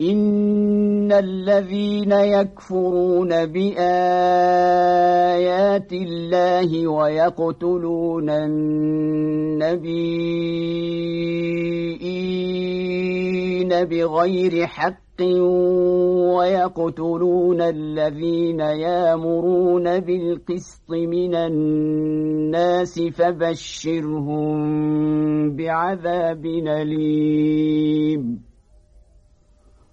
إن الذين يكفرون بآيات الله ويقتلون النبيين بغير حق ويقتلون الذين يامرون بالقسط من الناس فبشرهم بعذاب أليم